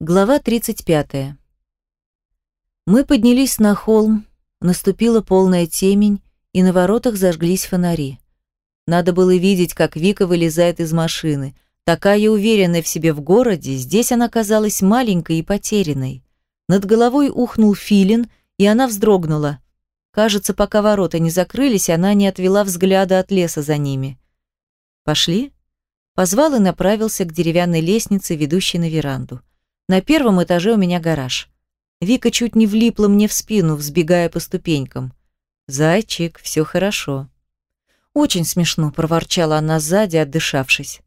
Глава 35. Мы поднялись на холм, наступила полная темень, и на воротах зажглись фонари. Надо было видеть, как Вика вылезает из машины. Такая уверенная в себе в городе, здесь она казалась маленькой и потерянной. Над головой ухнул филин, и она вздрогнула. Кажется, пока ворота не закрылись, она не отвела взгляда от леса за ними. «Пошли?» Позвал и направился к деревянной лестнице, ведущей на веранду. На первом этаже у меня гараж. Вика чуть не влипла мне в спину, взбегая по ступенькам. «Зайчик, все хорошо». «Очень смешно», — проворчала она сзади, отдышавшись.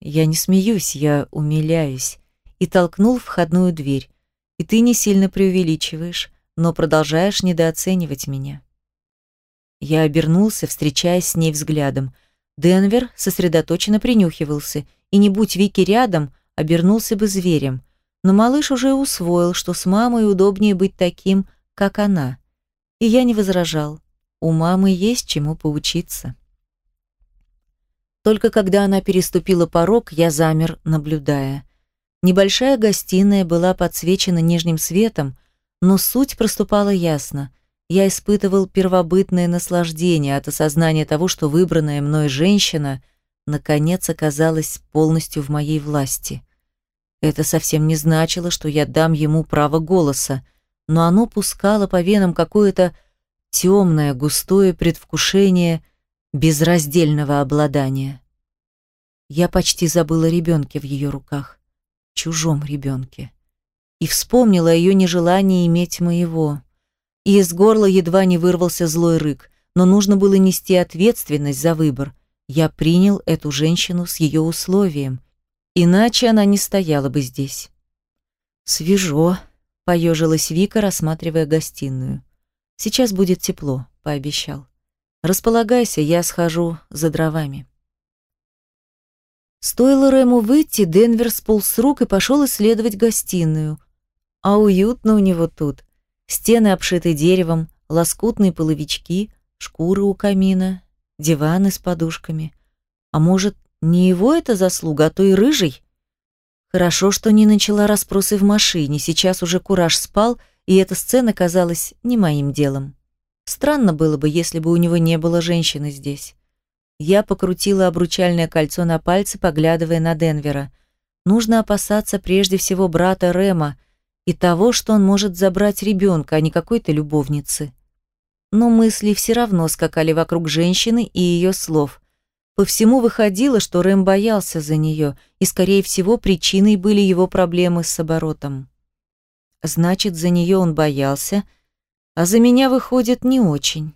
«Я не смеюсь, я умиляюсь». И толкнул входную дверь. «И ты не сильно преувеличиваешь, но продолжаешь недооценивать меня». Я обернулся, встречаясь с ней взглядом. Денвер сосредоточенно принюхивался, и не будь Вики рядом, обернулся бы зверем. Но малыш уже усвоил, что с мамой удобнее быть таким, как она. И я не возражал. У мамы есть чему поучиться. Только когда она переступила порог, я замер, наблюдая. Небольшая гостиная была подсвечена нежным светом, но суть проступала ясно. Я испытывал первобытное наслаждение от осознания того, что выбранная мной женщина наконец оказалась полностью в моей власти. Это совсем не значило, что я дам ему право голоса, но оно пускало по венам какое-то темное, густое предвкушение безраздельного обладания. Я почти забыла ребенке в ее руках, чужом ребенке, и вспомнила ее нежелание иметь моего. И из горла едва не вырвался злой рык, но нужно было нести ответственность за выбор. Я принял эту женщину с ее условием, Иначе она не стояла бы здесь. Свежо, поежилась Вика, рассматривая гостиную. Сейчас будет тепло, пообещал. Располагайся, я схожу за дровами. Стоило Рэму выйти, Денвер сполз с рук и пошел исследовать гостиную. А уютно у него тут. Стены обшиты деревом, лоскутные половички, шкуры у камина, диваны с подушками. А может, не его это заслуга, а то и рыжий. Хорошо, что не начала расспросы в машине, сейчас уже кураж спал, и эта сцена казалась не моим делом. Странно было бы, если бы у него не было женщины здесь. Я покрутила обручальное кольцо на пальце, поглядывая на Денвера. Нужно опасаться прежде всего брата Рема и того, что он может забрать ребенка, а не какой-то любовницы. Но мысли все равно скакали вокруг женщины и ее слов. По всему выходило, что Рэм боялся за нее, и, скорее всего, причиной были его проблемы с оборотом. Значит, за нее он боялся, а за меня, выходит, не очень.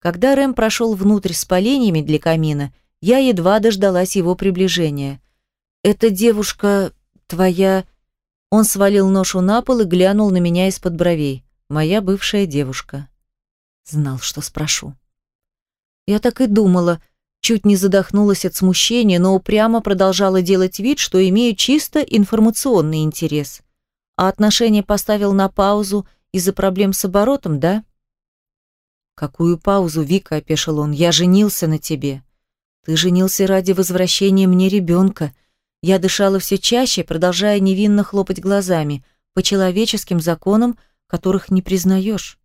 Когда Рэм прошел внутрь с поленьями для камина, я едва дождалась его приближения. «Эта девушка твоя...» Он свалил ношу на пол и глянул на меня из-под бровей. «Моя бывшая девушка». Знал, что спрошу. Я так и думала, Чуть не задохнулась от смущения, но упрямо продолжала делать вид, что имею чисто информационный интерес. А отношения поставил на паузу из-за проблем с оборотом, да? Какую паузу, Вика, опешил он, я женился на тебе. Ты женился ради возвращения мне ребенка. Я дышала все чаще, продолжая невинно хлопать глазами, по человеческим законам, которых не признаешь.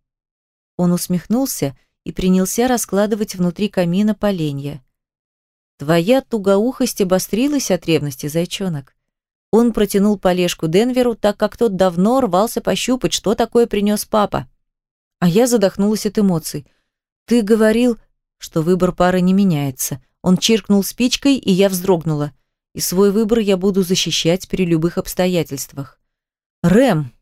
Он усмехнулся и принялся раскладывать внутри камина поленья. Твоя тугоухость обострилась от ревности, зайчонок. Он протянул полежку Денверу, так как тот давно рвался пощупать, что такое принес папа. А я задохнулась от эмоций. Ты говорил, что выбор пары не меняется. Он чиркнул спичкой, и я вздрогнула. И свой выбор я буду защищать при любых обстоятельствах. Рэм,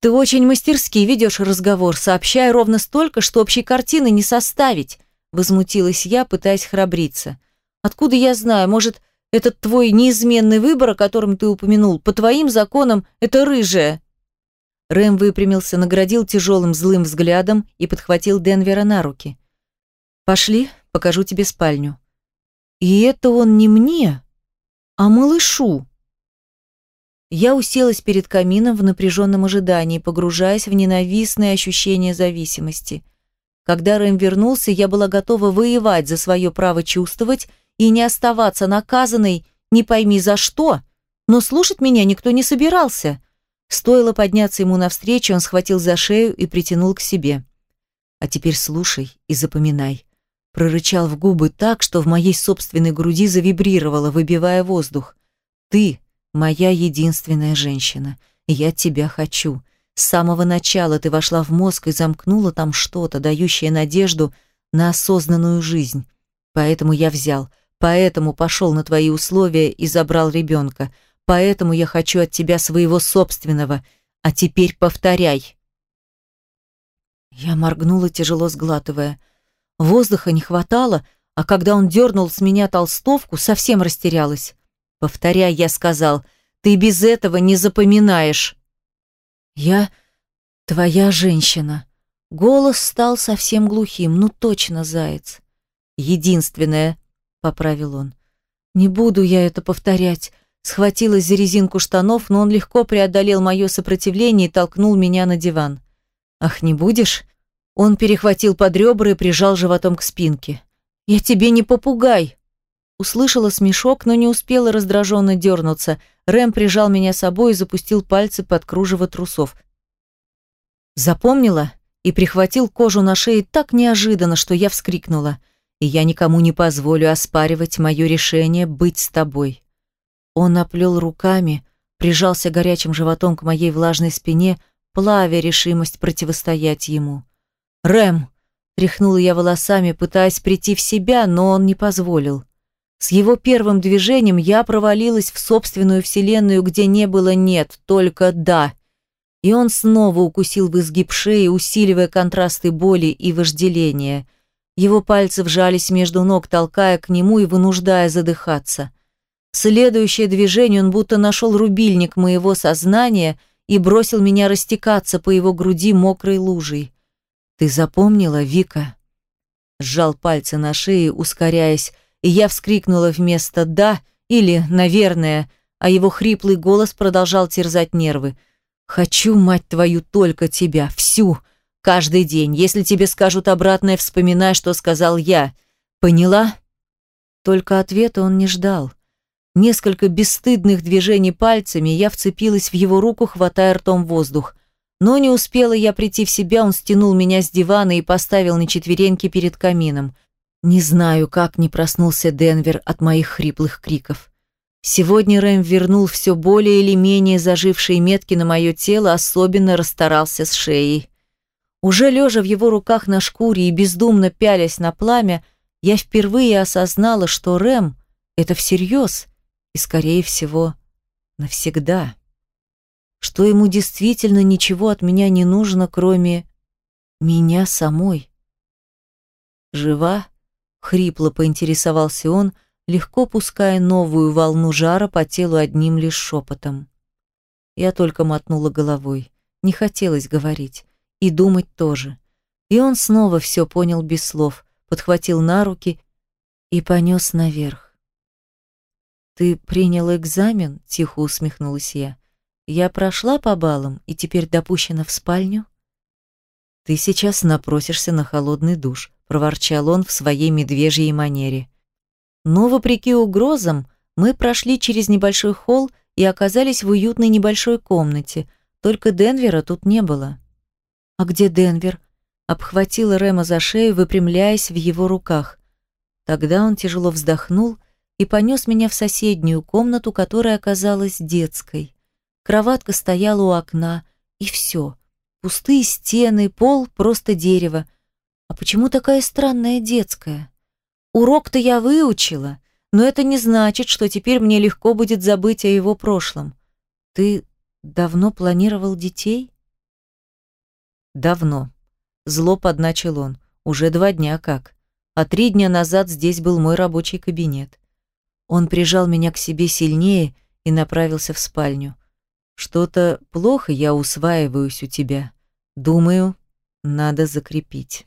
ты очень мастерски ведешь разговор, сообщая ровно столько, что общей картины не составить, возмутилась я, пытаясь храбриться. Откуда я знаю, может, этот твой неизменный выбор, о котором ты упомянул, по твоим законам, это рыжая?» Рэм выпрямился, наградил тяжелым злым взглядом и подхватил Денвера на руки. «Пошли, покажу тебе спальню». «И это он не мне, а малышу». Я уселась перед камином в напряженном ожидании, погружаясь в ненавистное ощущение зависимости. Когда Рэм вернулся, я была готова воевать за свое право чувствовать и не оставаться наказанной не пойми за что, Но слушать меня никто не собирался. Стоило подняться ему навстречу, он схватил за шею и притянул к себе. «А теперь слушай и запоминай». Прорычал в губы так, что в моей собственной груди завибрировало, выбивая воздух. «Ты моя единственная женщина, я тебя хочу. С самого начала ты вошла в мозг и замкнула там что-то, дающее надежду на осознанную жизнь. Поэтому я взял, поэтому пошел на твои условия и забрал ребенка, поэтому я хочу от тебя своего собственного, а теперь повторяй». Я моргнула, тяжело сглатывая. Воздуха не хватало, а когда он дернул с меня толстовку, совсем растерялась. «Повторяй», — я сказал, — «ты без этого не запоминаешь». «Я твоя женщина». Голос стал совсем глухим, ну точно заяц. «Единственное», — поправил он. «Не буду я это повторять». Схватилась за резинку штанов, но он легко преодолел мое сопротивление и толкнул меня на диван. «Ах, не будешь?» Он перехватил под ребра и прижал животом к спинке. «Я тебе не попугай!» Услышала смешок, но не успела раздраженно дернуться — Рэм прижал меня собой и запустил пальцы под кружево трусов. Запомнила и прихватил кожу на шее так неожиданно, что я вскрикнула. И я никому не позволю оспаривать мое решение быть с тобой. Он оплел руками, прижался горячим животом к моей влажной спине, плавя решимость противостоять ему. «Рэм!» — тряхнула я волосами, пытаясь прийти в себя, но он не позволил. С его первым движением я провалилась в собственную вселенную, где не было «нет», только «да». И он снова укусил в изгиб шеи, усиливая контрасты боли и вожделения. Его пальцы вжались между ног, толкая к нему и вынуждая задыхаться. следующее движение он будто нашел рубильник моего сознания и бросил меня растекаться по его груди мокрой лужей. «Ты запомнила, Вика?» Сжал пальцы на шее, ускоряясь, и я вскрикнула вместо «да» или «наверное», а его хриплый голос продолжал терзать нервы. «Хочу, мать твою, только тебя, всю, каждый день. Если тебе скажут обратное, вспоминай, что сказал я. Поняла?» Только ответа он не ждал. Несколько бесстыдных движений пальцами я вцепилась в его руку, хватая ртом воздух. Но не успела я прийти в себя, он стянул меня с дивана и поставил на четвереньки перед камином. Не знаю, как не проснулся Денвер от моих хриплых криков. Сегодня Рэм вернул все более или менее зажившие метки на мое тело, особенно расстарался с шеей. Уже лежа в его руках на шкуре и бездумно пялясь на пламя, я впервые осознала, что Рэм — это всерьез и, скорее всего, навсегда. Что ему действительно ничего от меня не нужно, кроме меня самой. Жива? Хрипло поинтересовался он, легко пуская новую волну жара по телу одним лишь шепотом. Я только мотнула головой. Не хотелось говорить. И думать тоже. И он снова все понял без слов, подхватил на руки и понес наверх. «Ты принял экзамен?» – тихо усмехнулась я. «Я прошла по баллам и теперь допущена в спальню?» «Ты сейчас напросишься на холодный душ», – проворчал он в своей медвежьей манере. Но, вопреки угрозам, мы прошли через небольшой холл и оказались в уютной небольшой комнате, только Денвера тут не было. «А где Денвер?» – обхватила Рема за шею, выпрямляясь в его руках. Тогда он тяжело вздохнул и понес меня в соседнюю комнату, которая оказалась детской. Кроватка стояла у окна, и все. Пустые стены, пол – просто дерево – а почему такая странная детская? Урок-то я выучила, но это не значит, что теперь мне легко будет забыть о его прошлом. Ты давно планировал детей? Давно. Зло подначил он. Уже два дня как. А три дня назад здесь был мой рабочий кабинет. Он прижал меня к себе сильнее и направился в спальню. Что-то плохо я усваиваюсь у тебя. Думаю, надо закрепить.